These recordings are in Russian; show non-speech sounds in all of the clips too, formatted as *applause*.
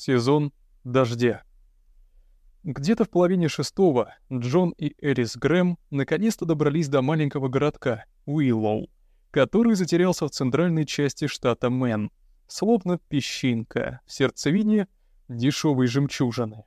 Сезон дождя. Где-то в половине шестого Джон и Элис Грэм наконец-то добрались до маленького городка Уиллоу, который затерялся в центральной части штата Мэн, словно песчинка в сердцевине дешевой жемчужины.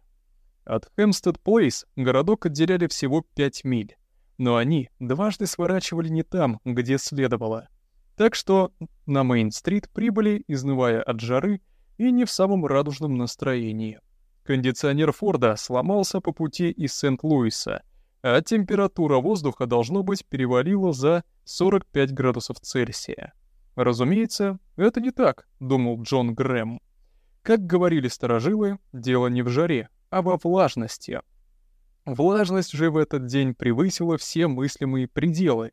От Хэмстед Плейс городок отделяли всего 5 миль, но они дважды сворачивали не там, где следовало. Так что на Мейн-стрит прибыли, изнывая от жары, и не в самом радужном настроении. Кондиционер Форда сломался по пути из Сент-Луиса, а температура воздуха, должно быть, перевалила за 45 градусов Цельсия. Разумеется, это не так, думал Джон Грэм. Как говорили старожилы, дело не в жаре, а во влажности. Влажность же в этот день превысила все мыслимые пределы.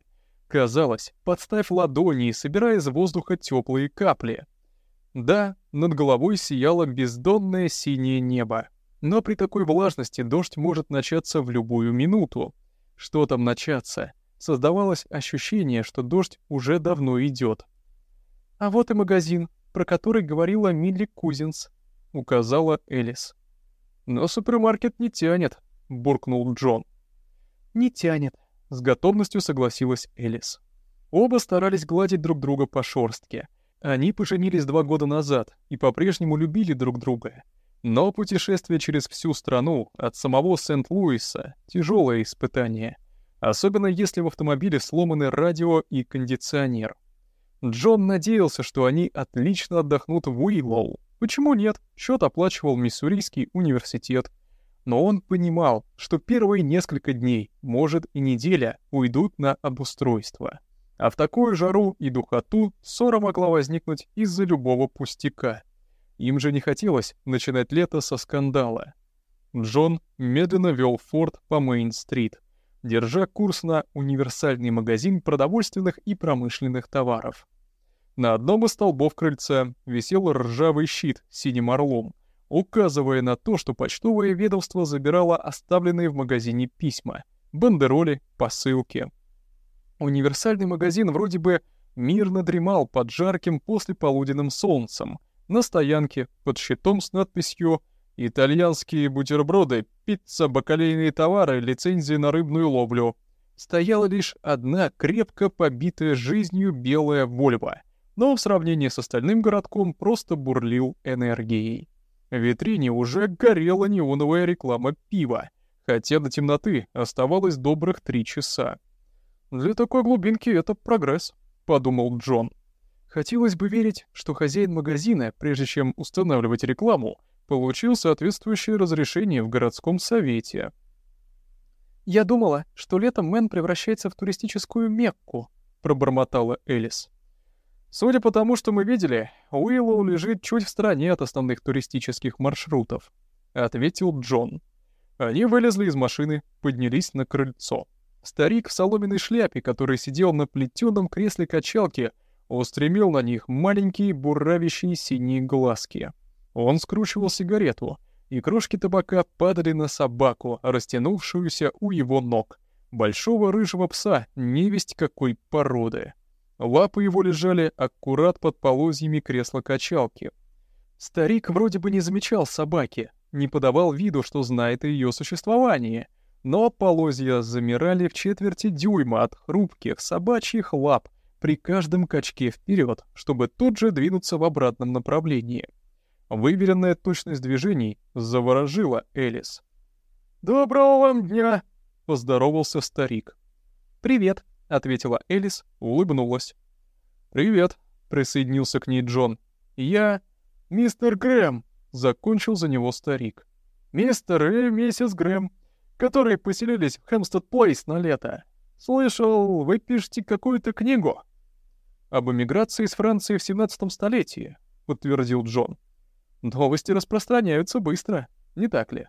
Казалось, подставь ладони и собирай из воздуха теплые капли. Да, над головой сияло бездонное синее небо. Но при такой влажности дождь может начаться в любую минуту. Что там начаться? Создавалось ощущение, что дождь уже давно идет. «А вот и магазин, про который говорила Милли Кузинс», — указала Элис. «Но супермаркет не тянет», — буркнул Джон. «Не тянет», — с готовностью согласилась Элис. Оба старались гладить друг друга по шорстке — они поженились два года назад и по-прежнему любили друг друга. Но путешествие через всю страну от самого Сент-Луиса — тяжелое испытание. Особенно если в автомобиле сломаны радио и кондиционер. Джон надеялся, что они отлично отдохнут в Уиллоу. Почему нет? Счет оплачивал Миссурийский университет. Но он понимал, что первые несколько дней, может и неделя, уйдут на обустройство. А в такую жару и духоту ссора могла возникнуть из-за любого пустяка. Им же не хотелось начинать лето со скандала. Джон медленно вел Форд по Мейн-стрит, держа курс на универсальный магазин продовольственных и промышленных товаров. На одном из столбов крыльца висел ржавый щит с синим орлом, указывая на то, что почтовое ведомство забирало оставленные в магазине письма, бандероли, посылки — Универсальный магазин вроде бы мирно дремал под жарким послеполуденным солнцем, на стоянке под щитом с надписью «Итальянские бутерброды, пицца, бакалейные товары, лицензии на рыбную ловлю». Стояла лишь одна крепко побитая жизнью белая Вольва, но в сравнении с остальным городком просто бурлил энергией. В витрине уже горела неоновая реклама пива, хотя до темноты оставалось добрых три часа. «Для такой глубинки это прогресс», — подумал Джон. Хотелось бы верить, что хозяин магазина, прежде чем устанавливать рекламу, получил соответствующее разрешение в городском совете. «Я думала, что летом Мэн превращается в туристическую Мекку», — пробормотала Элис. «Судя по тому, что мы видели, Уиллоу лежит чуть в стороне от основных туристических маршрутов», — ответил Джон. Они вылезли из машины, поднялись на крыльцо. Старик в соломенной шляпе, который сидел на плетеном кресле качалки, устремил на них маленькие буравящие синие глазки. Он скручивал сигарету, и крошки табака падали на собаку, растянувшуюся у его ног. Большого рыжего пса, невесть какой породы. Лапы его лежали аккурат под полозьями кресла-качалки. Старик вроде бы не замечал собаки, не подавал виду, что знает о ее существовании — но полозья замирали в четверти дюйма от хрупких собачьих лап при каждом качке вперед, чтобы тут же двинуться в обратном направлении. Выверенная точность движений заворожила Элис. «Доброго вам дня!» — поздоровался старик. «Привет!» — ответила Элис, улыбнулась. «Привет!» — присоединился к ней Джон. «Я...» «Мистер Грэм!» — закончил за него старик. «Мистер и миссис Грэм!» Которые поселились в Хэмстед Плейс на лето. Слышал, вы пишете какую-то книгу?» «Об эмиграции из Франции в 17 столетии», — подтвердил Джон. «Новости распространяются быстро, не так ли?»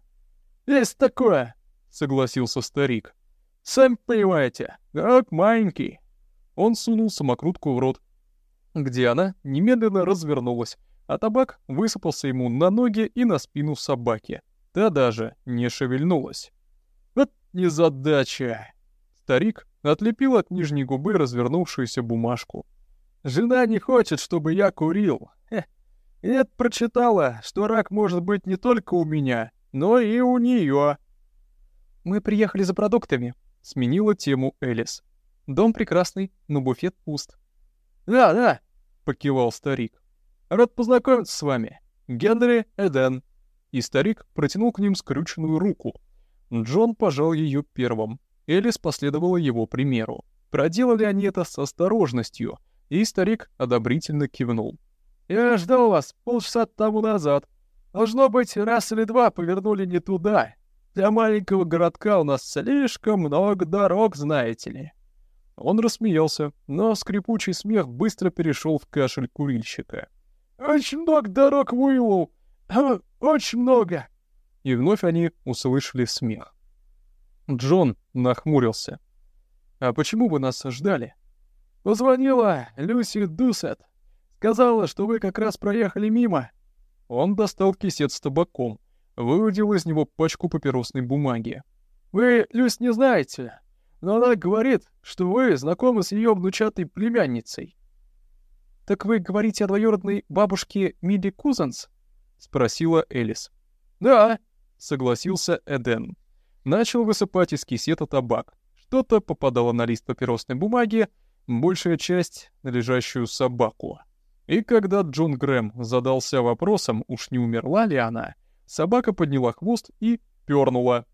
«Есть такое», — согласился старик. «Сами понимаете, город маленький». Он сунул самокрутку в рот, где она немедленно развернулась, а табак высыпался ему на ноги и на спину собаки. Та даже не шевельнулась незадача!» Старик отлепил от нижней губы развернувшуюся бумажку. «Жена не хочет, чтобы я курил. Хе. Это прочитала, что рак может быть не только у меня, но и у нее. «Мы приехали за продуктами», — сменила тему Элис. «Дом прекрасный, но буфет пуст». «Да, да», — покивал старик. «Рад познакомиться с вами. Генри Эден». И старик протянул к ним скрюченную руку. Джон пожал ее первым. Элис последовала его примеру. Проделали они это с осторожностью, и старик одобрительно кивнул. «Я ждал вас полчаса тому назад. Должно быть, раз или два повернули не туда. Для маленького городка у нас слишком много дорог, знаете ли». Он рассмеялся, но скрипучий смех быстро перешел в кашель курильщика. «Очень много дорог, Уиллоу! *clears throat* Очень много!» И вновь они услышали смех. Джон нахмурился. «А почему вы нас ждали?» «Позвонила Люси Дусет. Сказала, что вы как раз проехали мимо». Он достал кисет с табаком, выудил из него пачку папиросной бумаги. «Вы Люсь не знаете, но она говорит, что вы знакомы с ее внучатой племянницей». «Так вы говорите о двоюродной бабушке Милли Кузанс?» — спросила Элис. «Да», — согласился Эден. Начал высыпать из кисета табак. Что-то попадало на лист папиросной бумаги, большая часть — на лежащую собаку. И когда Джон Грэм задался вопросом, уж не умерла ли она, собака подняла хвост и пернула.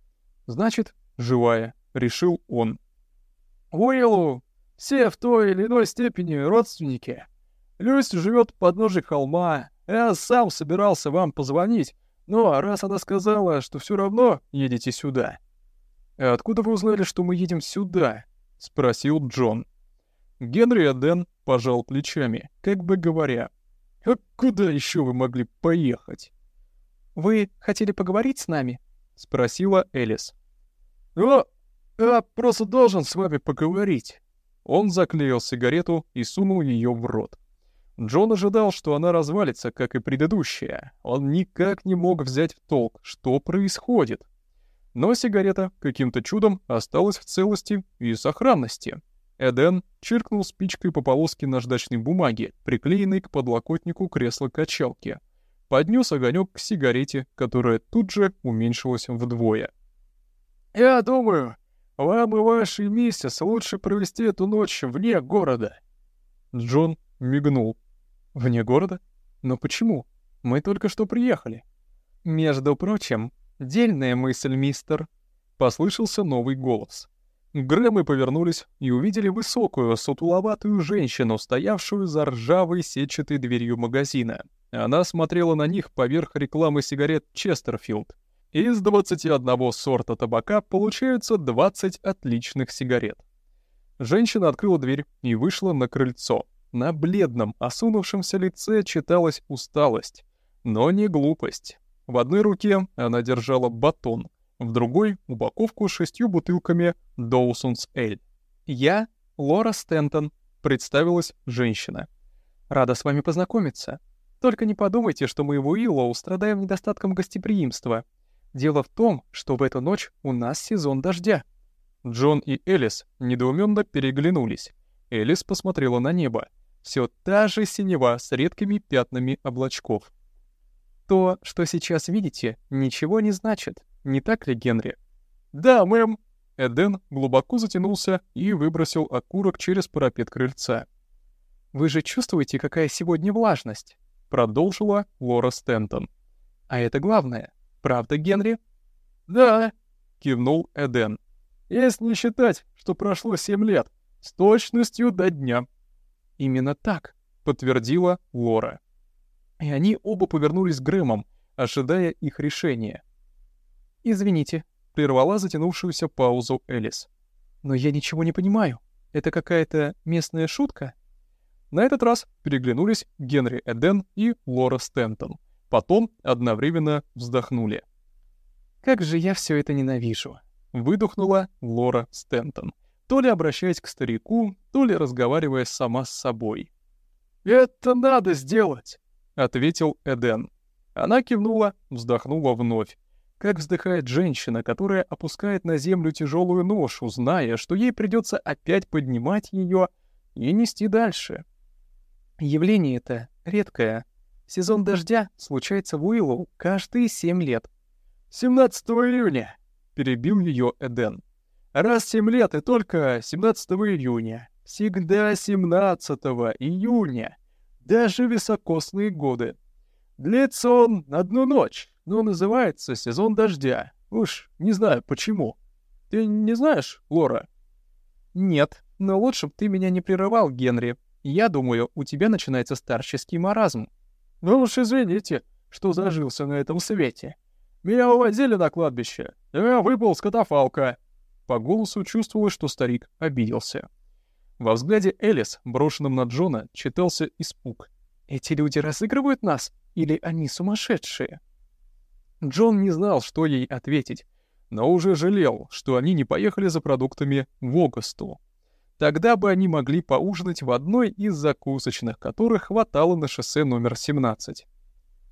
Значит, живая, решил он. «Уиллу, все в той или иной степени родственники. Люсь живет под подножии холма. Я сам собирался вам позвонить, но раз она сказала, что все равно едете сюда». «А откуда вы узнали, что мы едем сюда?» — спросил Джон. Генри Аден пожал плечами, как бы говоря, «А куда еще вы могли поехать?» «Вы хотели поговорить с нами?» — спросила Элис. «О, я просто должен с вами поговорить». Он заклеил сигарету и сунул ее в рот. Джон ожидал, что она развалится, как и предыдущая. Он никак не мог взять в толк, что происходит. Но сигарета каким-то чудом осталась в целости и сохранности. Эден чиркнул спичкой по полоске наждачной бумаги, приклеенной к подлокотнику кресла-качалки. Поднес огонек к сигарете, которая тут же уменьшилась вдвое. «Я думаю, вам и вашей миссис лучше провести эту ночь вне города». Джон мигнул. «Вне города? Но почему? Мы только что приехали». «Между прочим, дельная мысль, мистер», — послышался новый голос. Грэмы повернулись и увидели высокую, сутуловатую женщину, стоявшую за ржавой сетчатой дверью магазина. Она смотрела на них поверх рекламы сигарет «Честерфилд». Из 21 сорта табака получаются 20 отличных сигарет. Женщина открыла дверь и вышла на крыльцо. На бледном, осунувшемся лице читалась усталость, но не глупость. В одной руке она держала батон, в другой — упаковку с шестью бутылками Доусонс Эль. «Я Лора Стентон», — представилась женщина. «Рада с вами познакомиться. Только не подумайте, что мы в Уиллоу страдаем недостатком гостеприимства. Дело в том, что в эту ночь у нас сезон дождя». Джон и Элис недоуменно переглянулись. Элис посмотрела на небо. Все та же синева с редкими пятнами облачков. «То, что сейчас видите, ничего не значит, не так ли, Генри?» «Да, мэм». Эден глубоко затянулся и выбросил окурок через парапет крыльца. «Вы же чувствуете, какая сегодня влажность?» — продолжила Лора Стентон. «А это главное. Правда, Генри?» «Да», — кивнул Эден. «Если не считать, что прошло семь лет, с точностью до дня». «Именно так», — подтвердила Лора. И они оба повернулись к Грэмам, ожидая их решения. «Извините», — прервала затянувшуюся паузу Элис. «Но я ничего не понимаю. Это какая-то местная шутка?» На этот раз переглянулись Генри Эден и Лора Стентон. Потом одновременно вздохнули. «Как же я все это ненавижу!» — выдохнула Лора Стентон, то ли обращаясь к старику, то ли разговаривая сама с собой. «Это надо сделать!» — ответил Эден. Она кивнула, вздохнула вновь. Как вздыхает женщина, которая опускает на землю тяжелую ношу, зная, что ей придется опять поднимать ее и нести дальше. Явление это редкое, Сезон дождя случается в Уиллоу каждые семь лет. 17 июня, перебил ее Эден. Раз семь лет и только 17 июня. Всегда 17 июня. Даже високосные годы. Длится он одну ночь, но называется сезон дождя. Уж не знаю почему. Ты не знаешь, Лора? Нет, но лучше бы ты меня не прерывал, Генри. Я думаю, у тебя начинается старческий маразм. Ну уж извините, что зажился на этом свете. Меня увозили на кладбище. Я выпал с катафалка. По голосу чувствовалось, что старик обиделся. Во взгляде Элис, брошенном на Джона, читался испуг. «Эти люди разыгрывают нас? Или они сумасшедшие?» Джон не знал, что ей ответить, но уже жалел, что они не поехали за продуктами в Огасту. Тогда бы они могли поужинать в одной из закусочных, которых хватало на шоссе номер 17.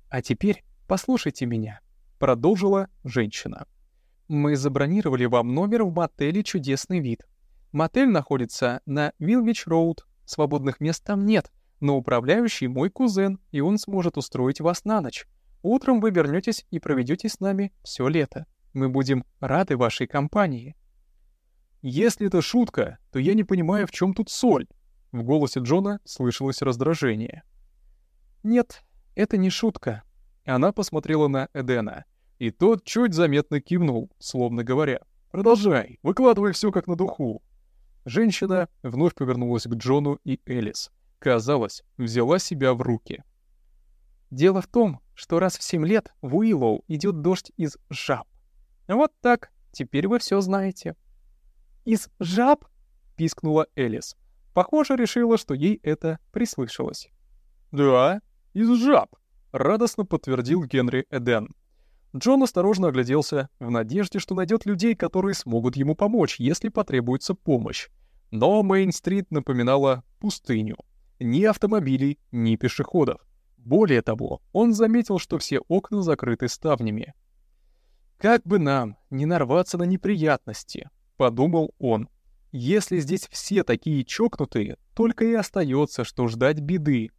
«А теперь послушайте меня», — продолжила женщина. «Мы забронировали вам номер в мотеле «Чудесный вид». Мотель находится на Вилвич-Роуд. Свободных мест там нет, но управляющий мой кузен, и он сможет устроить вас на ночь. Утром вы вернетесь и проведете с нами все лето. Мы будем рады вашей компании». «Если это шутка, то я не понимаю, в чем тут соль». В голосе Джона слышалось раздражение. «Нет, это не шутка». Она посмотрела на Эдена, и тот чуть заметно кивнул, словно говоря, «Продолжай, выкладывай все как на духу». Женщина вновь повернулась к Джону и Элис. Казалось, взяла себя в руки. «Дело в том, что раз в семь лет в Уиллоу идет дождь из жаб. Вот так, теперь вы все знаете». «Из жаб?» — пискнула Элис. Похоже, решила, что ей это прислышалось. «Да, из жаб», — радостно подтвердил Генри Эден. Джон осторожно огляделся в надежде, что найдет людей, которые смогут ему помочь, если потребуется помощь. Но Мейн-стрит напоминала пустыню. Ни автомобилей, ни пешеходов. Более того, он заметил, что все окна закрыты ставнями. «Как бы нам не нарваться на неприятности», — подумал он. «Если здесь все такие чокнутые, только и остается, что ждать беды».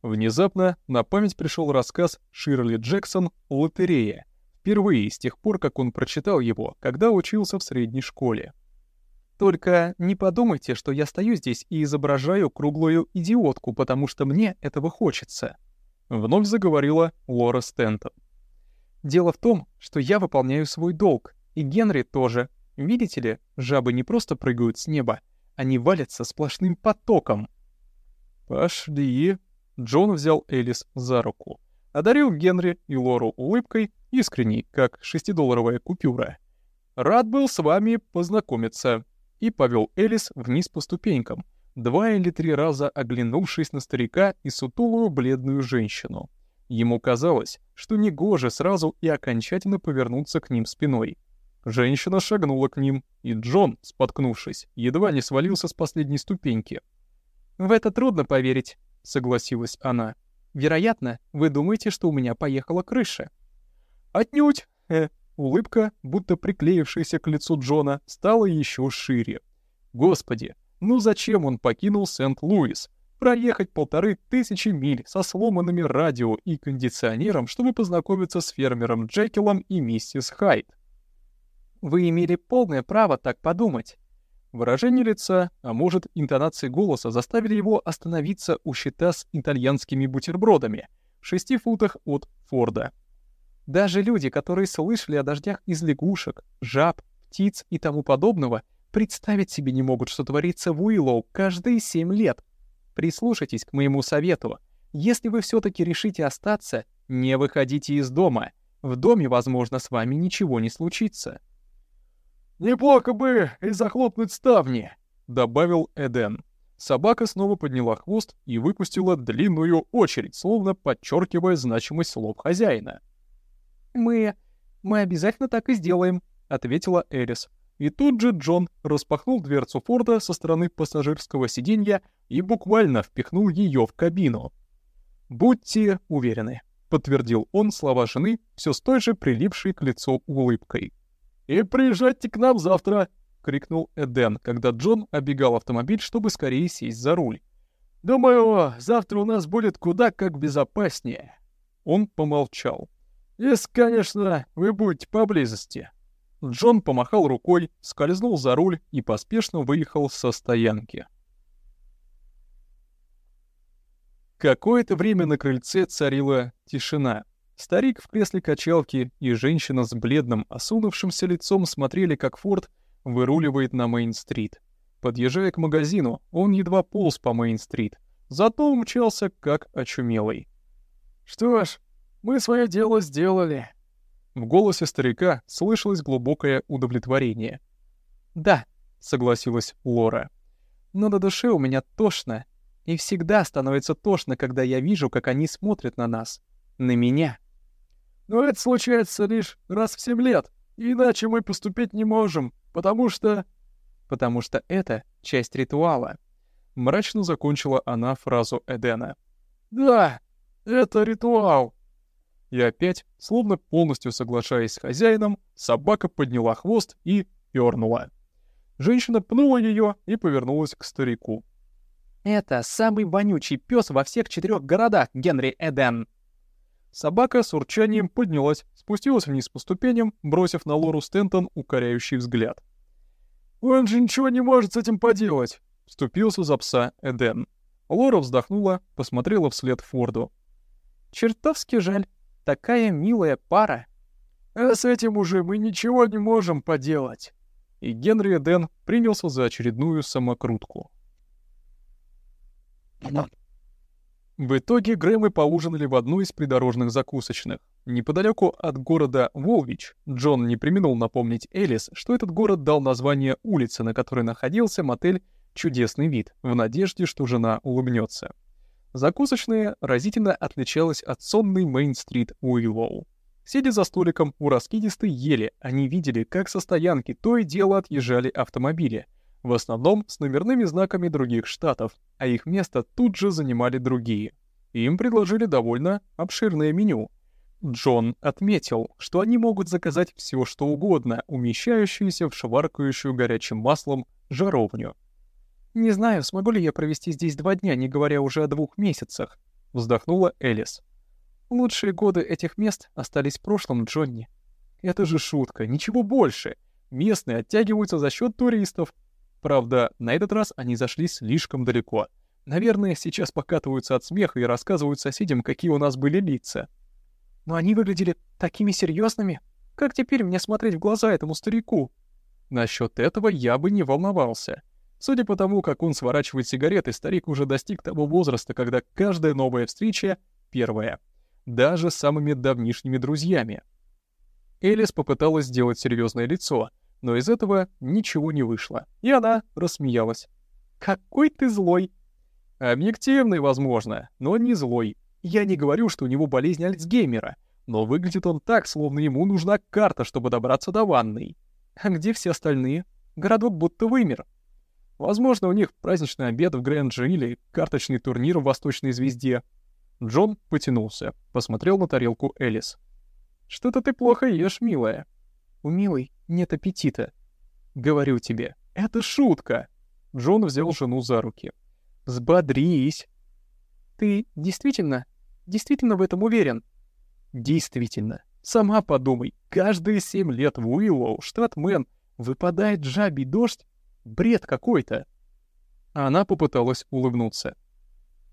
Внезапно на память пришел рассказ Ширли Джексон «Лотерея», впервые с тех пор, как он прочитал его, когда учился в средней школе. «Только не подумайте, что я стою здесь и изображаю круглую идиотку, потому что мне этого хочется», — вновь заговорила Лора Стентон. «Дело в том, что я выполняю свой долг, и Генри тоже, Видите ли, жабы не просто прыгают с неба, они валятся сплошным потоком. «Пошли!» Джон взял Элис за руку, одарил Генри и Лору улыбкой, искренней, как шестидолларовая купюра. «Рад был с вами познакомиться», и повел Элис вниз по ступенькам, два или три раза оглянувшись на старика и сутулую бледную женщину. Ему казалось, что негоже сразу и окончательно повернуться к ним спиной. Женщина шагнула к ним, и Джон, споткнувшись, едва не свалился с последней ступеньки. «В это трудно поверить», — согласилась она. «Вероятно, вы думаете, что у меня поехала крыша». «Отнюдь!» э, Улыбка, будто приклеившаяся к лицу Джона, стала еще шире. «Господи, ну зачем он покинул Сент-Луис? Проехать полторы тысячи миль со сломанными радио и кондиционером, чтобы познакомиться с фермером Джекилом и миссис Хайт. Вы имели полное право так подумать. Выражение лица, а может, интонации голоса заставили его остановиться у щита с итальянскими бутербродами в шести футах от Форда. Даже люди, которые слышали о дождях из лягушек, жаб, птиц и тому подобного, представить себе не могут, что творится в Уиллоу каждые семь лет. Прислушайтесь к моему совету. Если вы все таки решите остаться, не выходите из дома. В доме, возможно, с вами ничего не случится. «Неплохо бы и захлопнуть ставни», — добавил Эден. Собака снова подняла хвост и выпустила длинную очередь, словно подчеркивая значимость слов хозяина. «Мы... мы обязательно так и сделаем», — ответила Эрис. И тут же Джон распахнул дверцу Форда со стороны пассажирского сиденья и буквально впихнул ее в кабину. «Будьте уверены», — подтвердил он слова жены, все с той же прилипшей к лицу улыбкой. «И приезжайте к нам завтра!» — крикнул Эден, когда Джон оббегал автомобиль, чтобы скорее сесть за руль. «Думаю, завтра у нас будет куда как безопаснее». Он помолчал. «Если, конечно, вы будете поблизости». Джон помахал рукой, скользнул за руль и поспешно выехал со стоянки. Какое-то время на крыльце царила тишина. Старик в кресле качалки и женщина с бледным, осунувшимся лицом смотрели, как Форд выруливает на Мейн-стрит. Подъезжая к магазину, он едва полз по Мейн-стрит, зато умчался как очумелый. «Что ж, мы свое дело сделали». В голосе старика слышалось глубокое удовлетворение. «Да», — согласилась Лора. «Но на душе у меня тошно, и всегда становится тошно, когда я вижу, как они смотрят на нас. На меня». Но это случается лишь раз в семь лет, иначе мы поступить не можем, потому что... Потому что это часть ритуала. Мрачно закончила она фразу Эдена. Да, это ритуал. И опять, словно полностью соглашаясь с хозяином, собака подняла хвост и пёрнула. Женщина пнула ее и повернулась к старику. «Это самый вонючий пес во всех четырех городах, Генри Эден!» Собака с урчанием поднялась, спустилась вниз по ступеням, бросив на Лору Стентон укоряющий взгляд. «Он же ничего не может с этим поделать!» — вступился за пса Эден. Лора вздохнула, посмотрела вслед Форду. «Чертовски жаль. Такая милая пара!» «А с этим уже мы ничего не можем поделать!» И Генри Эден принялся за очередную самокрутку. В итоге Грэмы поужинали в одной из придорожных закусочных. Неподалеку от города Волвич Джон не применил напомнить Элис, что этот город дал название улице, на которой находился мотель «Чудесный вид», в надежде, что жена улыбнется. Закусочная разительно отличалась от сонной Мейн-стрит Уиллоу. Сидя за столиком у раскидистой ели, они видели, как со стоянки то и дело отъезжали автомобили — в основном с номерными знаками других штатов, а их место тут же занимали другие. Им предложили довольно обширное меню. Джон отметил, что они могут заказать все, что угодно, умещающееся в шваркающую горячим маслом жаровню. «Не знаю, смогу ли я провести здесь два дня, не говоря уже о двух месяцах», — вздохнула Элис. «Лучшие годы этих мест остались в прошлом, Джонни». «Это же шутка, ничего больше. Местные оттягиваются за счет туристов, Правда, на этот раз они зашли слишком далеко. Наверное, сейчас покатываются от смеха и рассказывают соседям, какие у нас были лица. Но они выглядели такими серьезными. Как теперь мне смотреть в глаза этому старику? Насчет этого я бы не волновался. Судя по тому, как он сворачивает сигареты, старик уже достиг того возраста, когда каждая новая встреча — первая. Даже с самыми давнишними друзьями. Элис попыталась сделать серьезное лицо, но из этого ничего не вышло, и она рассмеялась. «Какой ты злой!» «Объективный, возможно, но не злой. Я не говорю, что у него болезнь Альцгеймера, но выглядит он так, словно ему нужна карта, чтобы добраться до ванной. А где все остальные? Городок будто вымер. Возможно, у них праздничный обед в Грэндже или карточный турнир в Восточной Звезде». Джон потянулся, посмотрел на тарелку Элис. «Что-то ты плохо ешь, милая». «У милой нет аппетита. Говорю тебе, это шутка. Джон взял жену за руки. Сбодрись. Ты действительно, действительно в этом уверен? Действительно. Сама подумай, каждые семь лет в Уиллоу, штат Мэн, выпадает жабий дождь? Бред какой-то. Она попыталась улыбнуться.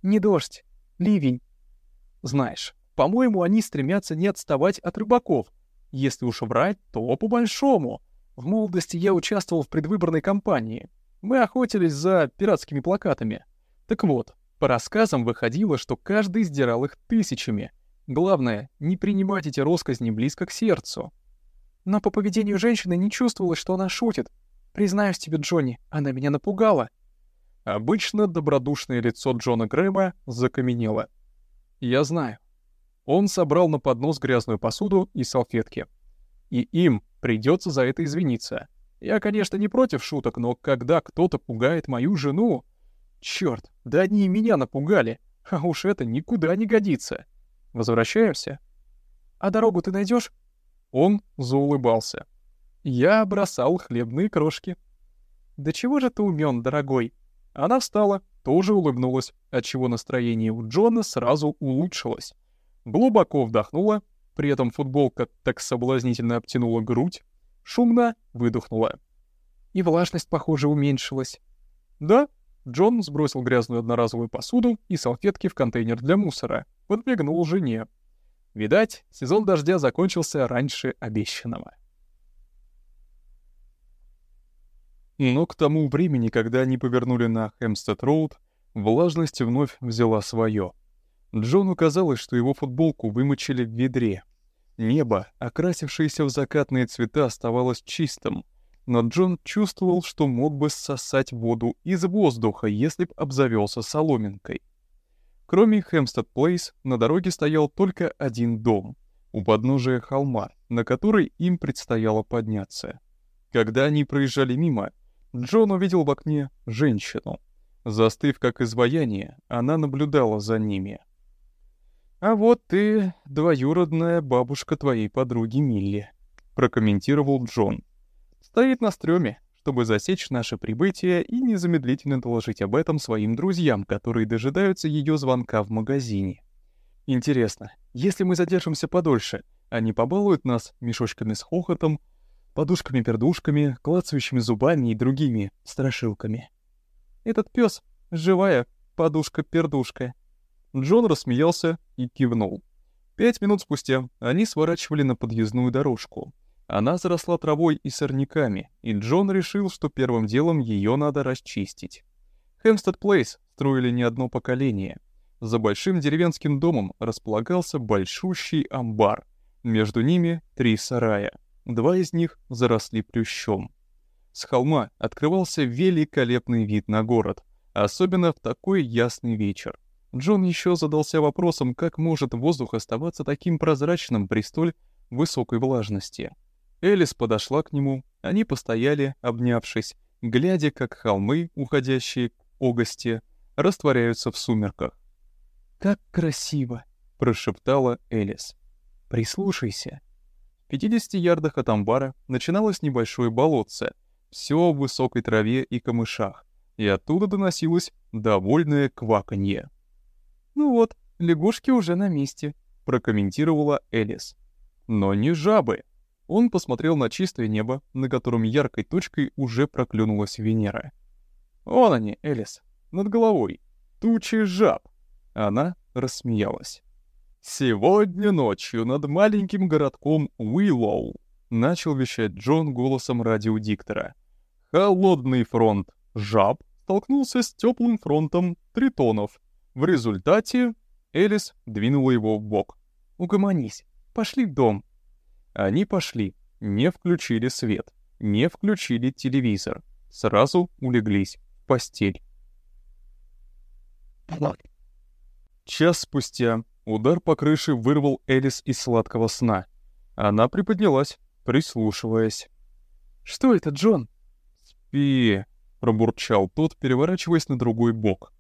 Не дождь, ливень. Знаешь, по-моему, они стремятся не отставать от рыбаков, если уж врать, то по-большому. В молодости я участвовал в предвыборной кампании. Мы охотились за пиратскими плакатами. Так вот, по рассказам выходило, что каждый сдирал их тысячами. Главное, не принимать эти росказни близко к сердцу. Но по поведению женщины не чувствовалось, что она шутит. Признаюсь тебе, Джонни, она меня напугала. Обычно добродушное лицо Джона Грэма закаменело. Я знаю. Он собрал на поднос грязную посуду и салфетки. И им придется за это извиниться. Я, конечно, не против шуток, но когда кто-то пугает мою жену... Чёрт, да они и меня напугали. А уж это никуда не годится. Возвращаемся? А дорогу ты найдешь? Он заулыбался. Я бросал хлебные крошки. «Да чего же ты умён, дорогой?» Она встала, тоже улыбнулась, отчего настроение у Джона сразу улучшилось. глубоко вдохнула, при этом футболка так соблазнительно обтянула грудь, шумно выдохнула. И влажность, похоже, уменьшилась. Да, Джон сбросил грязную одноразовую посуду и салфетки в контейнер для мусора, подмигнул жене. Видать, сезон дождя закончился раньше обещанного. Но к тому времени, когда они повернули на Хэмстед-Роуд, влажность вновь взяла свое. Джону казалось, что его футболку вымочили в ведре. Небо, окрасившееся в закатные цвета, оставалось чистым, но Джон чувствовал, что мог бы сосать воду из воздуха, если б обзавелся соломинкой. Кроме Хэмстед Плейс, на дороге стоял только один дом, у подножия холма, на который им предстояло подняться. Когда они проезжали мимо, Джон увидел в окне женщину. Застыв как изваяние, она наблюдала за ними. «А вот ты, двоюродная бабушка твоей подруги Милли», — прокомментировал Джон. «Стоит на стреме, чтобы засечь наше прибытие и незамедлительно доложить об этом своим друзьям, которые дожидаются ее звонка в магазине. Интересно, если мы задержимся подольше, они побалуют нас мешочками с хохотом, подушками-пердушками, клацающими зубами и другими страшилками. Этот пес — живая подушка-пердушка. Джон рассмеялся и кивнул. Пять минут спустя они сворачивали на подъездную дорожку. Она заросла травой и сорняками, и Джон решил, что первым делом ее надо расчистить. Хэмстед Плейс строили не одно поколение. За большим деревенским домом располагался большущий амбар. Между ними три сарая — Два из них заросли плющом. С холма открывался великолепный вид на город, особенно в такой ясный вечер. Джон еще задался вопросом, как может воздух оставаться таким прозрачным при столь высокой влажности. Элис подошла к нему, они постояли, обнявшись, глядя, как холмы, уходящие к огости, растворяются в сумерках. «Как красиво!» — прошептала Элис. «Прислушайся!» В 50 ярдах от амбара начиналось небольшое болотце, все в высокой траве и камышах, и оттуда доносилось довольное кваканье. «Ну вот, лягушки уже на месте», — прокомментировала Элис. «Но не жабы». Он посмотрел на чистое небо, на котором яркой точкой уже проклюнулась Венера. «Вон они, Элис, над головой. Тучи жаб». Она рассмеялась. «Сегодня ночью над маленьким городком Уиллоу», — начал вещать Джон голосом радиодиктора. «Холодный фронт жаб столкнулся с теплым фронтом тритонов. В результате Элис двинула его в бок. «Угомонись, пошли в дом». Они пошли, не включили свет, не включили телевизор, сразу улеглись в постель. Час спустя Удар по крыше вырвал Элис из сладкого сна. Она приподнялась, прислушиваясь. «Что это, Джон?» «Спи», — пробурчал тот, переворачиваясь на другой бок.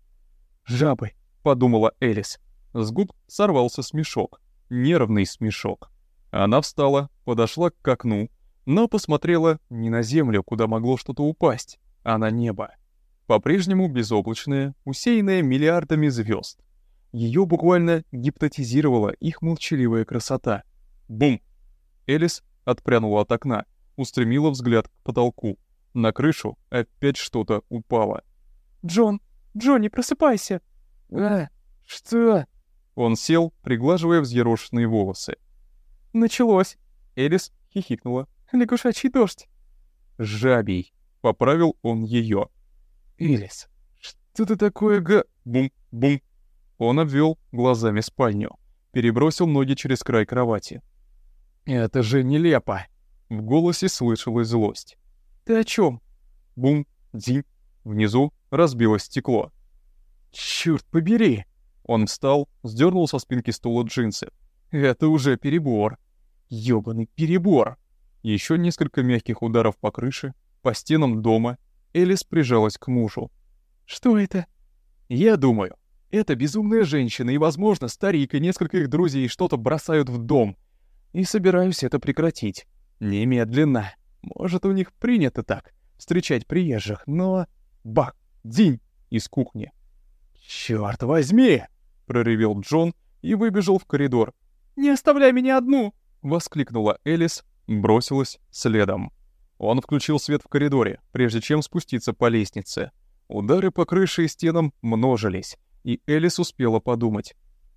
«Жабы», — подумала Элис. С губ сорвался смешок. Нервный смешок. Она встала, подошла к окну, но посмотрела не на землю, куда могло что-то упасть, а на небо. По-прежнему безоблачное, усеянное миллиардами звезд. Ее буквально гипнотизировала их молчаливая красота. Бум! Элис отпрянула от окна, устремила взгляд к потолку. На крышу опять что-то упало. «Джон! Джонни, просыпайся!» «А, что?» Он сел, приглаживая взъерошенные волосы. «Началось!» Элис хихикнула. «Лягушачий дождь!» «Жабий!» — поправил он ее. «Элис, что ты такое га...» Бум-бум он обвел глазами спальню, перебросил ноги через край кровати. «Это же нелепо!» В голосе слышалась злость. «Ты о чем? Бум, динь. Внизу разбилось стекло. «Чёрт побери!» Он встал, сдернул со спинки стула джинсы. «Это уже перебор. Ёбаный перебор!» Еще несколько мягких ударов по крыше, по стенам дома. Элис прижалась к мужу. «Что это?» «Я думаю, это безумная женщина, и, возможно, старик и несколько их друзей что-то бросают в дом. И собираюсь это прекратить. Немедленно. Может, у них принято так, встречать приезжих, но... Бах! Динь! Из кухни. «Чёрт возьми!» — проревел Джон и выбежал в коридор. «Не оставляй меня одну!» — воскликнула Элис, бросилась следом. Он включил свет в коридоре, прежде чем спуститься по лестнице. Удары по крыше и стенам множились, и Элис успела подумать.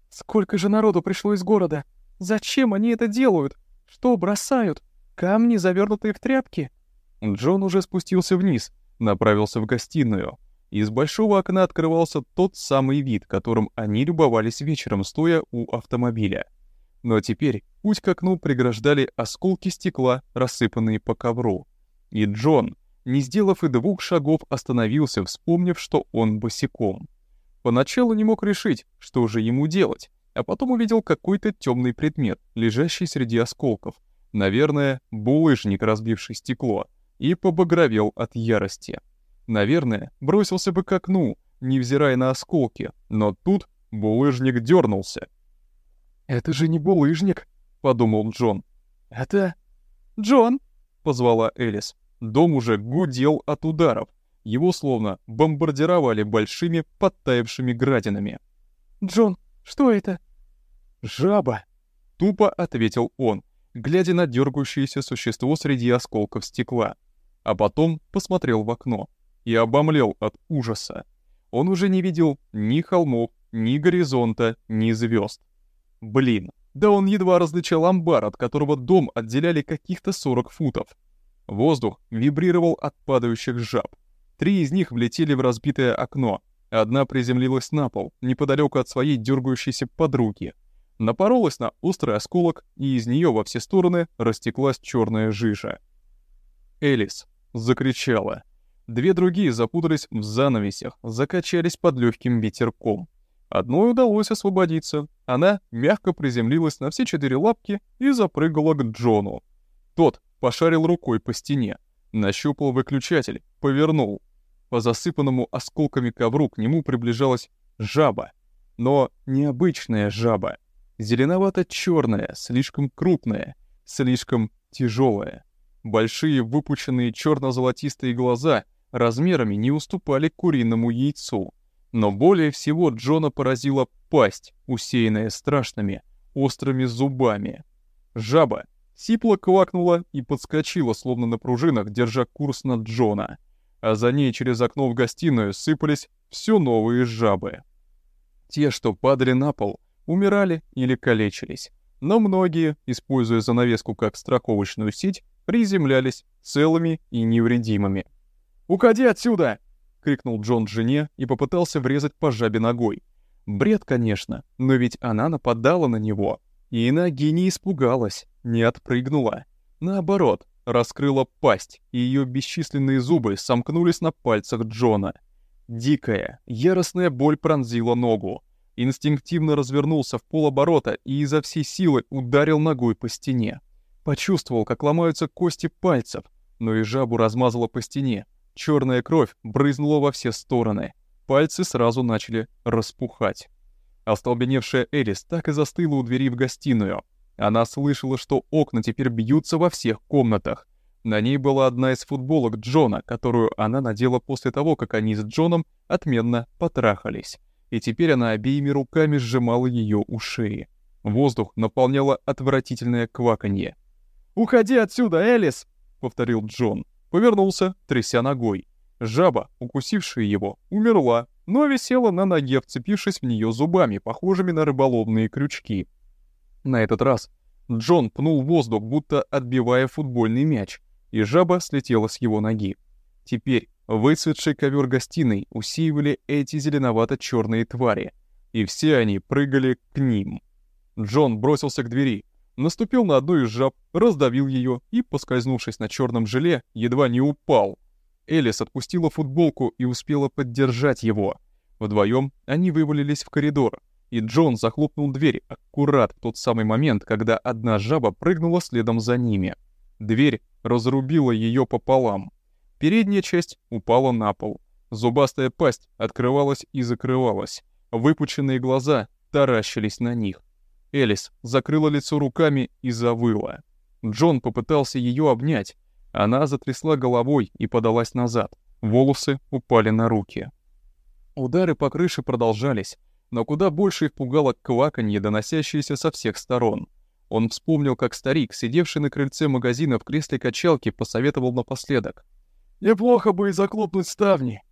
«Сколько же народу пришло из города? Зачем они это делают? Что бросают? Камни, завернутые в тряпки?» Джон уже спустился вниз, направился в гостиную. Из большого окна открывался тот самый вид, которым они любовались вечером, стоя у автомобиля. Но теперь путь к окну преграждали осколки стекла, рассыпанные по ковру. И Джон, не сделав и двух шагов, остановился, вспомнив, что он босиком. Поначалу не мог решить, что же ему делать, а потом увидел какой-то темный предмет, лежащий среди осколков. Наверное, булыжник, разбивший стекло, и побагровел от ярости. Наверное, бросился бы к окну, невзирая на осколки, но тут булыжник дернулся. «Это же не булыжник», — подумал Джон. «Это... Джон!» — позвала Элис. Дом уже гудел от ударов. Его словно бомбардировали большими подтаявшими градинами. «Джон, что это?» «Жаба!» — тупо ответил он, глядя на дергающееся существо среди осколков стекла. А потом посмотрел в окно и обомлел от ужаса. Он уже не видел ни холмов, ни горизонта, ни звезд. Блин, да он едва различал амбар, от которого дом отделяли каких-то 40 футов. Воздух вибрировал от падающих жаб. Три из них влетели в разбитое окно. Одна приземлилась на пол, неподалеку от своей дергающейся подруги. Напоролась на острый осколок, и из нее во все стороны растеклась черная жижа. Элис закричала. Две другие запутались в занавесях, закачались под легким ветерком. Одной удалось освободиться. Она мягко приземлилась на все четыре лапки и запрыгала к Джону. Тот пошарил рукой по стене, нащупал выключатель, повернул. По засыпанному осколками ковру к нему приближалась жаба. Но необычная жаба. Зеленовато-черная, слишком крупная, слишком тяжелая. Большие выпученные черно-золотистые глаза — размерами не уступали куриному яйцу. Но более всего Джона поразила пасть, усеянная страшными, острыми зубами. Жаба сипло квакнула и подскочила, словно на пружинах, держа курс на Джона. А за ней через окно в гостиную сыпались все новые жабы. Те, что падали на пол, умирали или калечились. Но многие, используя занавеску как страховочную сеть, приземлялись целыми и невредимыми. «Уходи отсюда!» — крикнул Джон жене и попытался врезать по жабе ногой. Бред, конечно, но ведь она нападала на него. И ноги не испугалась, не отпрыгнула. Наоборот, раскрыла пасть, и ее бесчисленные зубы сомкнулись на пальцах Джона. Дикая, яростная боль пронзила ногу. Инстинктивно развернулся в полоборота и изо всей силы ударил ногой по стене. Почувствовал, как ломаются кости пальцев, но и жабу размазало по стене, Черная кровь брызнула во все стороны. Пальцы сразу начали распухать. Остолбеневшая Элис так и застыла у двери в гостиную. Она слышала, что окна теперь бьются во всех комнатах. На ней была одна из футболок Джона, которую она надела после того, как они с Джоном отменно потрахались. И теперь она обеими руками сжимала ее у шеи. Воздух наполняло отвратительное кваканье. «Уходи отсюда, Элис!» — повторил Джон. Повернулся, тряся ногой. Жаба, укусившая его, умерла, но висела на ноге, вцепившись в нее зубами, похожими на рыболовные крючки. На этот раз Джон пнул воздух, будто отбивая футбольный мяч, и жаба слетела с его ноги. Теперь выцветший ковер гостиной усеивали эти зеленовато-черные твари, и все они прыгали к ним. Джон бросился к двери, наступил на одну из жаб, раздавил ее и, поскользнувшись на черном желе, едва не упал. Элис отпустила футболку и успела поддержать его. Вдвоем они вывалились в коридор, и Джон захлопнул дверь аккурат в тот самый момент, когда одна жаба прыгнула следом за ними. Дверь разрубила ее пополам. Передняя часть упала на пол. Зубастая пасть открывалась и закрывалась. Выпученные глаза таращились на них. Элис закрыла лицо руками и завыла. Джон попытался ее обнять. Она затрясла головой и подалась назад. Волосы упали на руки. Удары по крыше продолжались. Но куда больше их пугало кваканье, доносящееся со всех сторон. Он вспомнил, как старик, сидевший на крыльце магазина в кресле качалки, посоветовал напоследок. «Неплохо бы и захлопнуть ставни».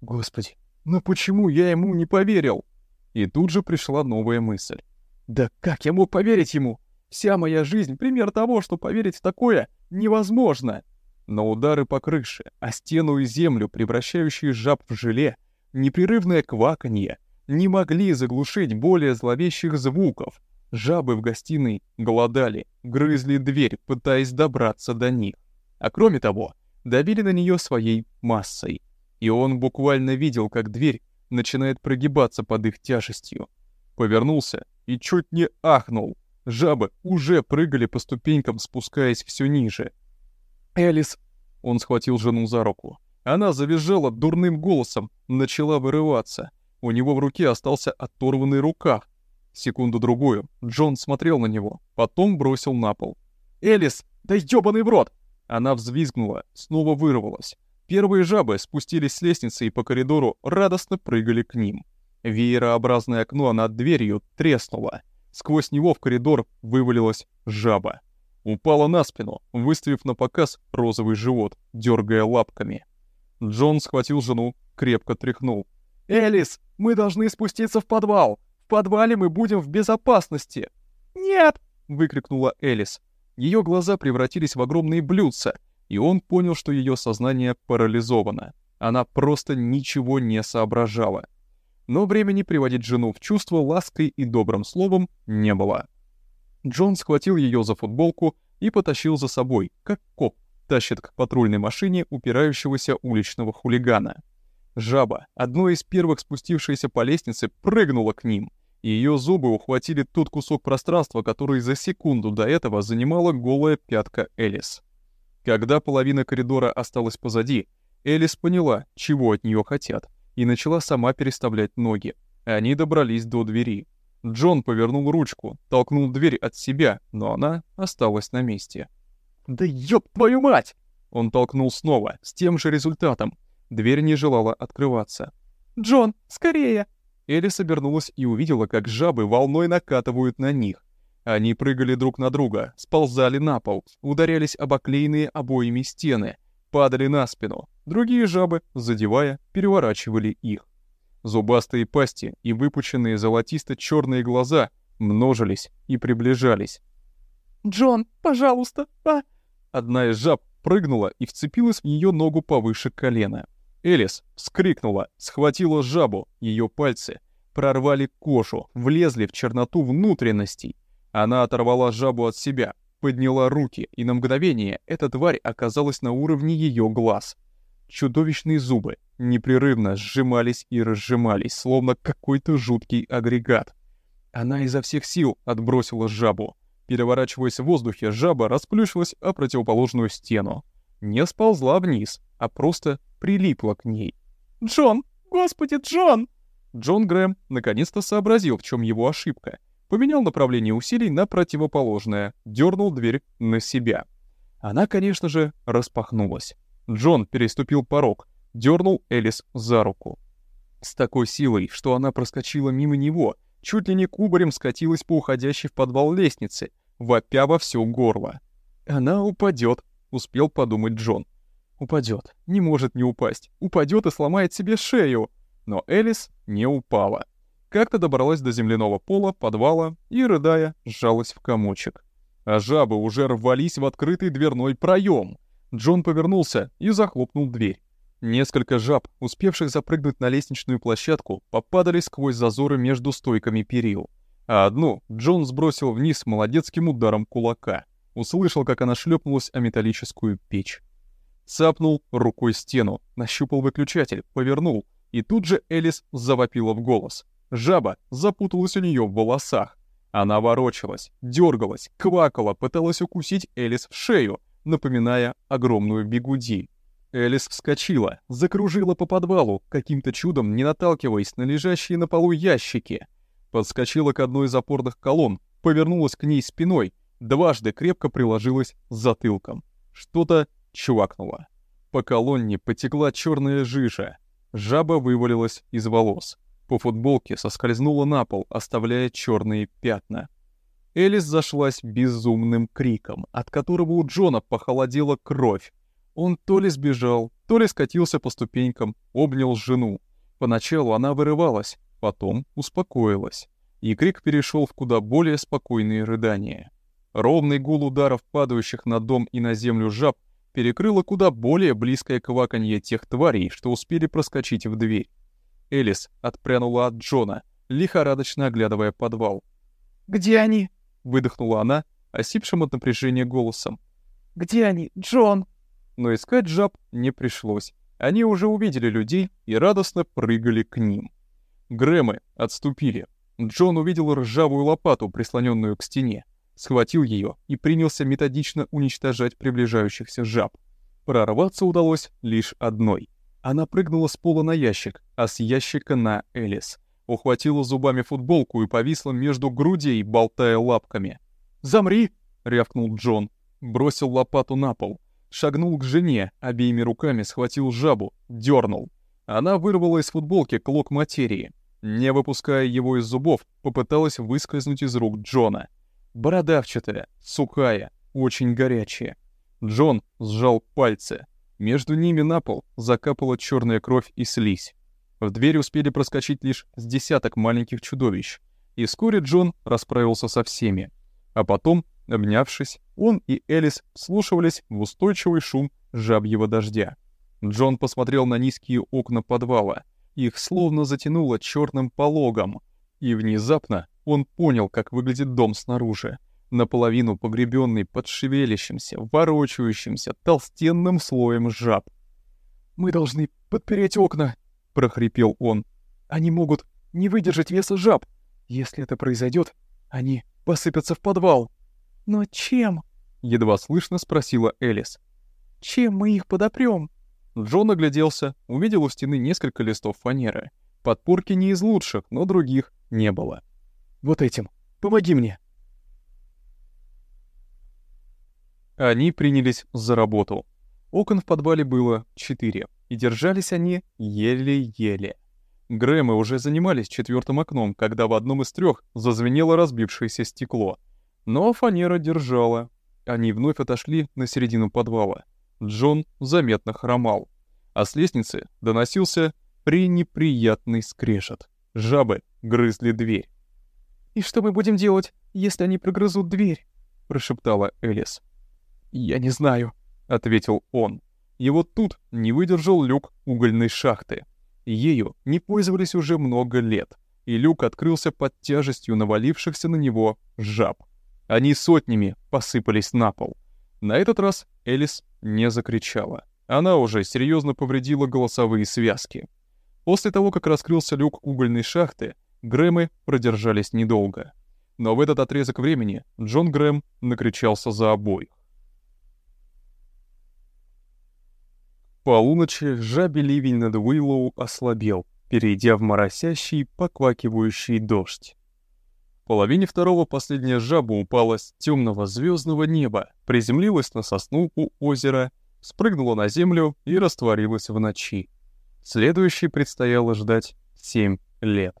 «Господи, но почему я ему не поверил?» И тут же пришла новая мысль. «Да как я мог поверить ему? Вся моя жизнь — пример того, что поверить в такое невозможно!» Но удары по крыше, а стену и землю, превращающие жаб в желе, непрерывное кваканье, не могли заглушить более зловещих звуков. Жабы в гостиной голодали, грызли дверь, пытаясь добраться до них. А кроме того, давили на нее своей массой. И он буквально видел, как дверь начинает прогибаться под их тяжестью. Повернулся и чуть не ахнул. Жабы уже прыгали по ступенькам, спускаясь все ниже. «Элис!» Он схватил жену за руку. Она завизжала дурным голосом, начала вырываться. У него в руке остался оторванный рукав. Секунду-другую Джон смотрел на него, потом бросил на пол. «Элис, да ёбаный в рот!» Она взвизгнула, снова вырвалась. Первые жабы спустились с лестницы и по коридору радостно прыгали к ним. Веерообразное окно над дверью треснуло. Сквозь него в коридор вывалилась жаба. Упала на спину, выставив на показ розовый живот, дергая лапками. Джон схватил жену, крепко тряхнул. «Элис, мы должны спуститься в подвал! В подвале мы будем в безопасности!» «Нет!» — выкрикнула Элис. Ее глаза превратились в огромные блюдца, и он понял, что ее сознание парализовано. Она просто ничего не соображала. Но времени приводить жену в чувство лаской и добрым словом не было. Джон схватил ее за футболку и потащил за собой, как коп тащит к патрульной машине упирающегося уличного хулигана. Жаба, одной из первых спустившаяся по лестнице, прыгнула к ним, и ее зубы ухватили тот кусок пространства, который за секунду до этого занимала голая пятка Элис. Когда половина коридора осталась позади, Элис поняла, чего от нее хотят, и начала сама переставлять ноги. Они добрались до двери. Джон повернул ручку, толкнул дверь от себя, но она осталась на месте. «Да ёб твою мать!» Он толкнул снова, с тем же результатом. Дверь не желала открываться. «Джон, скорее!» Элис обернулась и увидела, как жабы волной накатывают на них. Они прыгали друг на друга, сползали на пол, ударялись об оклеенные обоями стены, падали на спину. Другие жабы, задевая, переворачивали их. Зубастые пасти и выпученные золотисто-черные глаза множились и приближались. «Джон, пожалуйста, а...» Одна из жаб прыгнула и вцепилась в ее ногу повыше колена. Элис вскрикнула, схватила жабу, ее пальцы прорвали кожу, влезли в черноту внутренностей. Она оторвала жабу от себя, подняла руки, и на мгновение эта тварь оказалась на уровне ее глаз. Чудовищные зубы непрерывно сжимались и разжимались, словно какой-то жуткий агрегат. Она изо всех сил отбросила жабу. Переворачиваясь в воздухе, жаба расплющилась о противоположную стену. Не сползла вниз, а просто прилипла к ней. «Джон! Господи, Джон!» Джон Грэм наконец-то сообразил, в чем его ошибка. Поменял направление усилий на противоположное, дернул дверь на себя. Она, конечно же, распахнулась. Джон переступил порог, дернул Элис за руку. С такой силой, что она проскочила мимо него, чуть ли не кубарем скатилась по уходящей в подвал лестнице, вопя во всё горло. «Она упадет», — успел подумать Джон. «Упадет, не может не упасть, упадет и сломает себе шею». Но Элис не упала. Как-то добралась до земляного пола, подвала и, рыдая, сжалась в комочек. А жабы уже рвались в открытый дверной проем. Джон повернулся и захлопнул дверь. Несколько жаб, успевших запрыгнуть на лестничную площадку, попадали сквозь зазоры между стойками перил а одну Джон сбросил вниз молодецким ударом кулака. Услышал, как она шлепнулась о металлическую печь. Цапнул рукой стену, нащупал выключатель, повернул, и тут же Элис завопила в голос. Жаба запуталась у нее в волосах. Она ворочалась, дергалась, квакала, пыталась укусить Элис в шею, напоминая огромную бигуди. Элис вскочила, закружила по подвалу, каким-то чудом не наталкиваясь на лежащие на полу ящики — подскочила к одной из опорных колонн, повернулась к ней спиной, дважды крепко приложилась затылком. Что-то чувакнуло. По колонне потекла черная жижа. Жаба вывалилась из волос. по футболке соскользнула на пол, оставляя черные пятна. Элис зашлась безумным криком, от которого у Джона похолодела кровь. Он то ли сбежал, то ли скатился по ступенькам, обнял жену. Поначалу она вырывалась, потом успокоилась, и крик перешел в куда более спокойные рыдания. Ровный гул ударов, падающих на дом и на землю жаб, перекрыло куда более близкое кваканье тех тварей, что успели проскочить в дверь. Элис отпрянула от Джона, лихорадочно оглядывая подвал. «Где они?» — выдохнула она, осипшим от напряжения голосом. «Где они, Джон?» Но искать жаб не пришлось. Они уже увидели людей и радостно прыгали к ним. Грэмы отступили. Джон увидел ржавую лопату, прислоненную к стене, схватил ее и принялся методично уничтожать приближающихся жаб. Прорваться удалось лишь одной — она прыгнула с пола на ящик, а с ящика на Элис. Ухватила зубами футболку и повисла между грудей, болтая лапками. «Замри!» — рявкнул Джон. Бросил лопату на пол. Шагнул к жене, обеими руками схватил жабу, дернул. Она вырвала из футболки клок материи. Не выпуская его из зубов, попыталась выскользнуть из рук Джона. Бородавчатая, сухая, очень горячая. Джон сжал пальцы. Между ними на пол закапала черная кровь и слизь. В дверь успели проскочить лишь с десяток маленьких чудовищ, и вскоре Джон расправился со всеми. А потом, обнявшись, он и Элис слушались в устойчивый шум жабьего дождя. Джон посмотрел на низкие окна подвала. Их словно затянуло черным пологом. И внезапно он понял, как выглядит дом снаружи наполовину погребенный под шевелящимся, ворочающимся, толстенным слоем жаб. «Мы должны подпереть окна!» — прохрипел он. «Они могут не выдержать веса жаб. Если это произойдет, они посыпятся в подвал». «Но чем?» — едва слышно спросила Элис. «Чем мы их подопрём?» Джон огляделся, увидел у стены несколько листов фанеры. Подпорки не из лучших, но других не было. «Вот этим. Помоги мне!» Они принялись за работу. Окон в подвале было четыре, и держались они еле-еле. Грэмы уже занимались четвертым окном, когда в одном из трех зазвенело разбившееся стекло. Но фанера держала. Они вновь отошли на середину подвала. Джон заметно хромал. А с лестницы доносился пренеприятный скрежет. Жабы грызли дверь. «И что мы будем делать, если они прогрызут дверь?» — прошептала Элис. «Я не знаю», — ответил он. И вот тут не выдержал люк угольной шахты. Ею не пользовались уже много лет, и люк открылся под тяжестью навалившихся на него жаб. Они сотнями посыпались на пол. На этот раз Элис не закричала. Она уже серьезно повредила голосовые связки. После того, как раскрылся люк угольной шахты, Грэмы продержались недолго. Но в этот отрезок времени Джон Грэм накричался за обоих. полуночи жабе ливень над Уиллоу ослабел, перейдя в моросящий, поквакивающий дождь. В половине второго последняя жаба упала с темного звездного неба, приземлилась на сосну у озера, спрыгнула на землю и растворилась в ночи. Следующей предстояло ждать семь лет.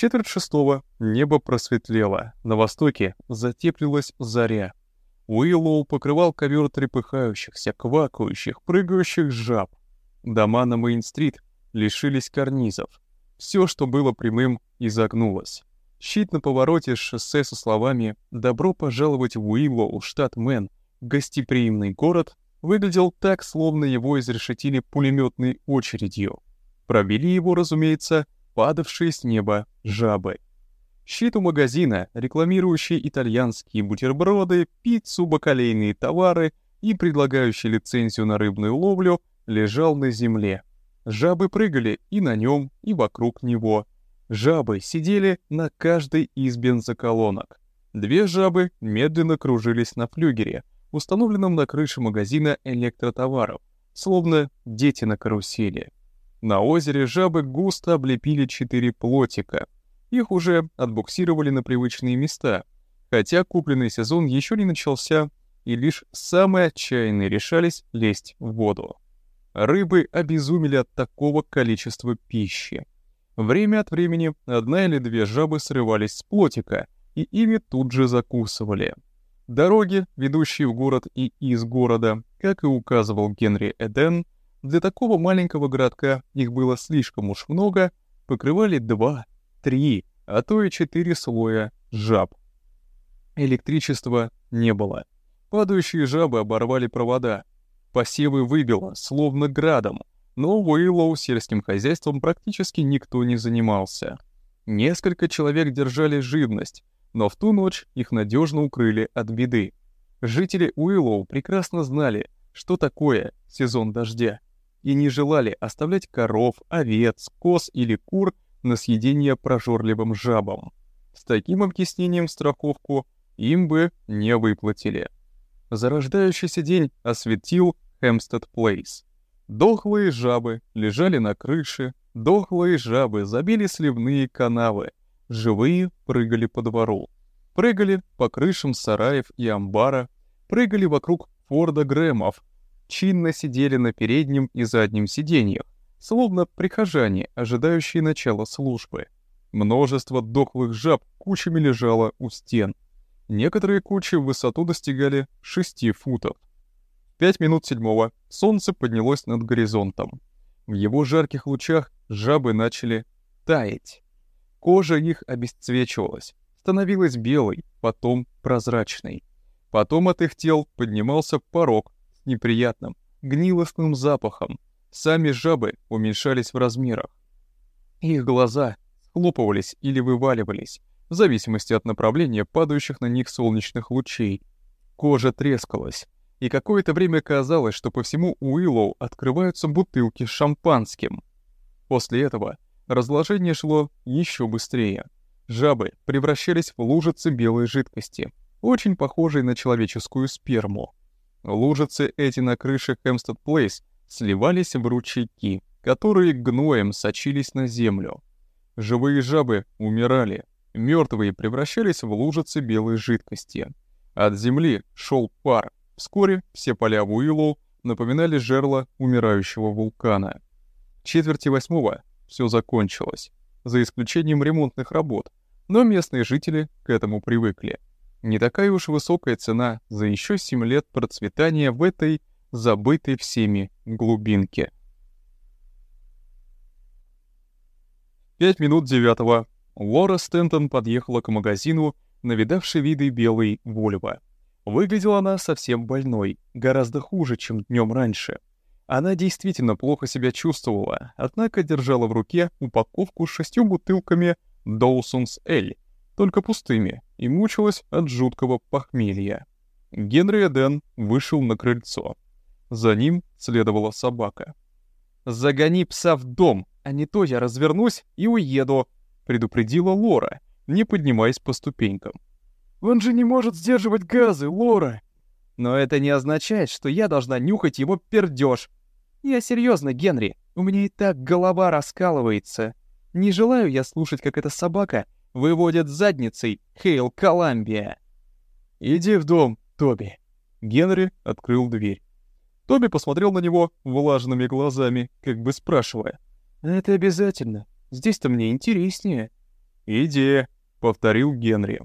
Четверть шестого небо просветлело, на востоке затеплилась заря. Уиллоу покрывал ковер трепыхающихся, квакающих, прыгающих жаб. Дома на Мейн-стрит лишились карнизов. Все, что было прямым, изогнулось. Щит на повороте с шоссе со словами «Добро пожаловать в Уиллоу, штат Мэн, гостеприимный город» выглядел так, словно его изрешетили пулеметной очередью. Пробили его, разумеется, падавшие с неба жабы. Щит у магазина, рекламирующий итальянские бутерброды, пиццу, бакалейные товары и предлагающий лицензию на рыбную ловлю, лежал на земле. Жабы прыгали и на нем, и вокруг него. Жабы сидели на каждой из бензоколонок. Две жабы медленно кружились на флюгере, установленном на крыше магазина электротоваров, словно дети на карусели. На озере жабы густо облепили четыре плотика — их уже отбуксировали на привычные места, хотя купленный сезон еще не начался, и лишь самые отчаянные решались лезть в воду. Рыбы обезумели от такого количества пищи. Время от времени одна или две жабы срывались с плотика, и ими тут же закусывали. Дороги, ведущие в город и из города, как и указывал Генри Эден, для такого маленького городка их было слишком уж много, покрывали два, три, а то и четыре слоя жаб. Электричества не было. Падающие жабы оборвали провода. Посевы выбило, словно градом, но в Уиллоу сельским хозяйством практически никто не занимался. Несколько человек держали живность, но в ту ночь их надежно укрыли от беды. Жители Уиллоу прекрасно знали, что такое сезон дождя, и не желали оставлять коров, овец, коз или кур на съедение прожорливым жабам. С таким объяснением страховку им бы не выплатили. Зарождающийся день осветил Хэмстед Плейс. Дохлые жабы лежали на крыше, дохлые жабы забили сливные канавы, живые прыгали по двору. Прыгали по крышам сараев и амбара, прыгали вокруг Форда Грэмов, чинно сидели на переднем и заднем сиденьях, словно прихожане, ожидающие начала службы. Множество дохлых жаб кучами лежало у стен. Некоторые кучи в высоту достигали 6 футов. Пять минут седьмого солнце поднялось над горизонтом. В его жарких лучах жабы начали таять. Кожа их обесцвечивалась, становилась белой, потом прозрачной. Потом от их тел поднимался порог неприятным, гнилостным запахом. Сами жабы уменьшались в размерах. Их глаза схлопывались или вываливались, в зависимости от направления падающих на них солнечных лучей. Кожа трескалась, и какое-то время казалось, что по всему Уиллоу открываются бутылки с шампанским. После этого разложение шло еще быстрее. Жабы превращались в лужицы белой жидкости, очень похожей на человеческую сперму. Лужицы эти на крыше Хэмстед Плейс сливались в ручейки, которые гноем сочились на землю. Живые жабы умирали, мертвые превращались в лужицы белой жидкости. От земли шел пар, Вскоре все поля в Уиллоу напоминали жерла умирающего вулкана. Четверти восьмого все закончилось, за исключением ремонтных работ, но местные жители к этому привыкли. Не такая уж высокая цена за еще семь лет процветания в этой забытой всеми глубинке. Пять минут девятого. Лора Стентон подъехала к магазину, навидавший виды белой Вольво. Выглядела она совсем больной, гораздо хуже, чем днем раньше. Она действительно плохо себя чувствовала, однако держала в руке упаковку с шестью бутылками Dawson's Эль, только пустыми, и мучилась от жуткого похмелья. Генри Эден вышел на крыльцо. За ним следовала собака. «Загони пса в дом, а не то я развернусь и уеду», — предупредила Лора, не поднимаясь по ступенькам. Он же не может сдерживать газы, Лора!» «Но это не означает, что я должна нюхать его пердёж. Я серьезно, Генри, у меня и так голова раскалывается. Не желаю я слушать, как эта собака выводит задницей Хейл Коламбия». «Иди в дом, Тоби». Генри открыл дверь. Тоби посмотрел на него влажными глазами, как бы спрашивая. «Это обязательно. Здесь-то мне интереснее». «Иди», — повторил Генри.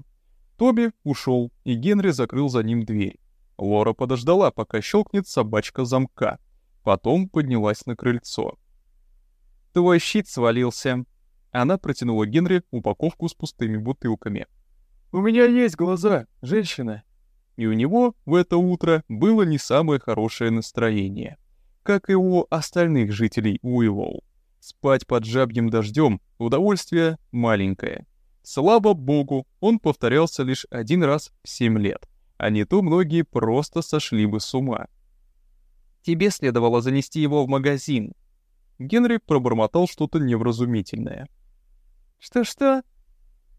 Тоби ушел, и Генри закрыл за ним дверь. Лора подождала, пока щелкнет собачка замка. Потом поднялась на крыльцо. «Твой щит свалился». Она протянула Генри упаковку с пустыми бутылками. «У меня есть глаза, женщина». И у него в это утро было не самое хорошее настроение. Как и у остальных жителей Уиллоу. Спать под жабьим дождем — удовольствие маленькое. Слава богу, он повторялся лишь один раз в семь лет, а не то многие просто сошли бы с ума. «Тебе следовало занести его в магазин». Генри пробормотал что-то невразумительное. «Что-что?»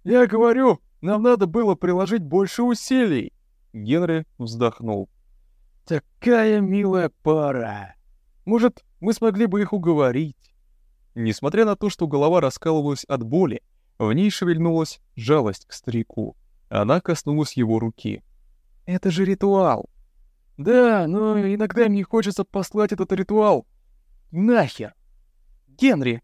«Я говорю, нам надо было приложить больше усилий!» Генри вздохнул. «Такая милая пара! Может, мы смогли бы их уговорить?» Несмотря на то, что голова раскалывалась от боли, в ней шевельнулась жалость к старику. Она коснулась его руки. «Это же ритуал!» «Да, но иногда мне хочется послать этот ритуал. Нахер!» «Генри,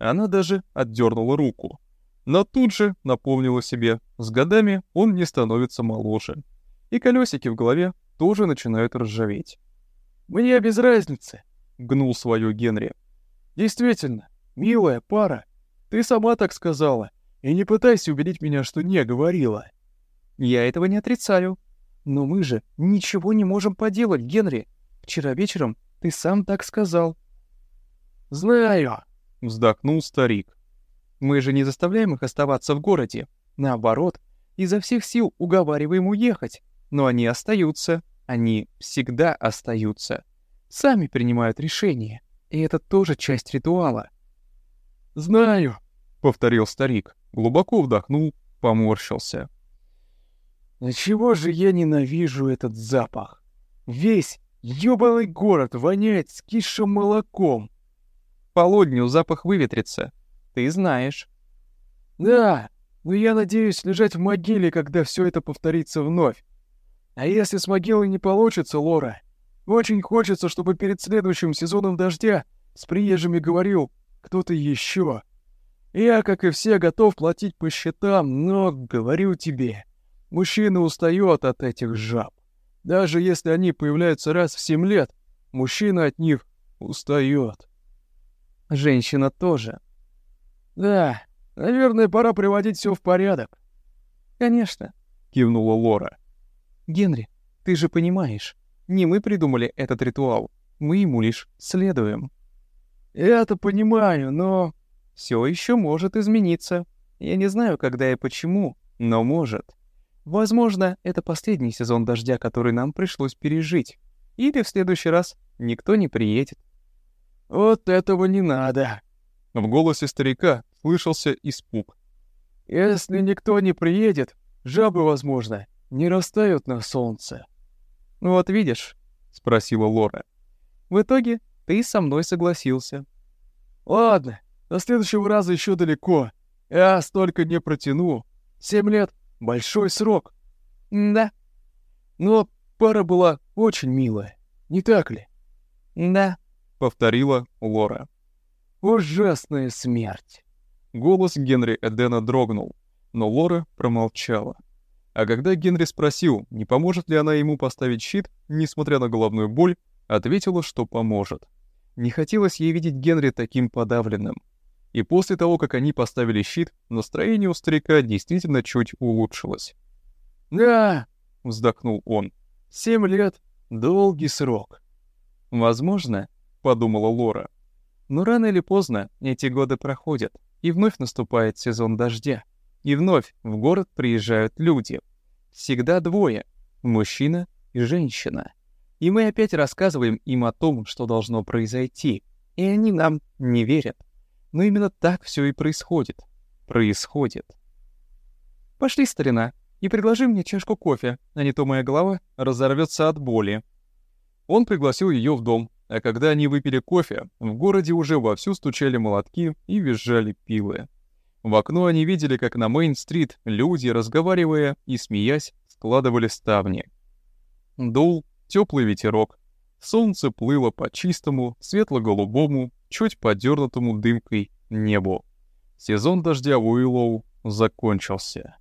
Она даже отдернула руку. Но тут же напомнила себе, с годами он не становится моложе. И колесики в голове тоже начинают ржаветь. «Мне без разницы», — гнул свою Генри. «Действительно, милая пара, ты сама так сказала, и не пытайся убедить меня, что не говорила». «Я этого не отрицаю. Но мы же ничего не можем поделать, Генри. Вчера вечером ты сам так сказал». «Знаю», — вздохнул старик. «Мы же не заставляем их оставаться в городе. Наоборот, изо всех сил уговариваем уехать. Но они остаются. Они всегда остаются. Сами принимают решения. И это тоже часть ритуала». «Знаю», — повторил старик, глубоко вдохнул, поморщился. «Да чего же я ненавижу этот запах? Весь ёбаный город воняет скисшим молоком полудню запах выветрится. Ты знаешь. Да, но я надеюсь лежать в могиле, когда все это повторится вновь. А если с могилой не получится, Лора? Очень хочется, чтобы перед следующим сезоном дождя с приезжими говорил кто-то еще. Я, как и все, готов платить по счетам, но, говорю тебе, мужчина устает от этих жаб. Даже если они появляются раз в семь лет, мужчина от них устает. Женщина тоже. Да, наверное, пора приводить все в порядок. Конечно, кивнула Лора. Генри, ты же понимаешь, не мы придумали этот ритуал, мы ему лишь следуем. Я-то понимаю, но все еще может измениться. Я не знаю, когда и почему, но может. Возможно, это последний сезон дождя, который нам пришлось пережить. Или в следующий раз никто не приедет. «Вот этого не надо!» В голосе старика слышался испуг. «Если никто не приедет, жабы, возможно, не растают на солнце». «Вот видишь», — спросила Лора. «В итоге ты со мной согласился». «Ладно, до следующего раза еще далеко. Я столько не протяну. Семь лет — большой срок». «Да». «Но пара была очень милая, не так ли?» «Да» повторила Лора. «Ужасная смерть!» Голос Генри Эдена дрогнул, но Лора промолчала. А когда Генри спросил, не поможет ли она ему поставить щит, несмотря на головную боль, ответила, что поможет. Не хотелось ей видеть Генри таким подавленным. И после того, как они поставили щит, настроение у старика действительно чуть улучшилось. «Да», — вздохнул он, — «семь лет — долгий срок». Возможно, — подумала Лора. Но рано или поздно эти годы проходят, и вновь наступает сезон дождя. И вновь в город приезжают люди. Всегда двое — мужчина и женщина. И мы опять рассказываем им о том, что должно произойти. И они нам не верят. Но именно так все и происходит. Происходит. Пошли, старина, и предложи мне чашку кофе, а не то моя голова разорвется от боли. Он пригласил ее в дом, а когда они выпили кофе, в городе уже вовсю стучали молотки и визжали пилы. В окно они видели, как на Мейн-стрит люди, разговаривая и смеясь, складывали ставни. Дул теплый ветерок. Солнце плыло по чистому, светло-голубому, чуть подернутому дымкой небу. Сезон дождя в Уиллоу закончился.